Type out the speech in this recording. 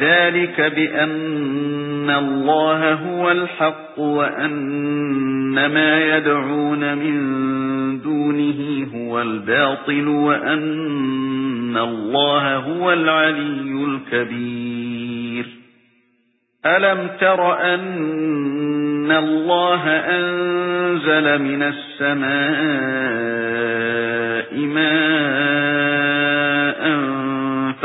ذَلِكَ بِأَنَّ اللَّهَ هُوَ الْحَقُّ وَأَنَّ مَا يَدْعُونَ مِن دُونِهِ هُوَ الْبَاطِلُ وَأَنَّ اللَّهَ هُوَ الْعَلِيُّ الْكَبِيرُ. أَلَمْ تَرَ أَنَّ اللَّهَ أَنزَلَ مِنَ السَّمَاءِ مَاءً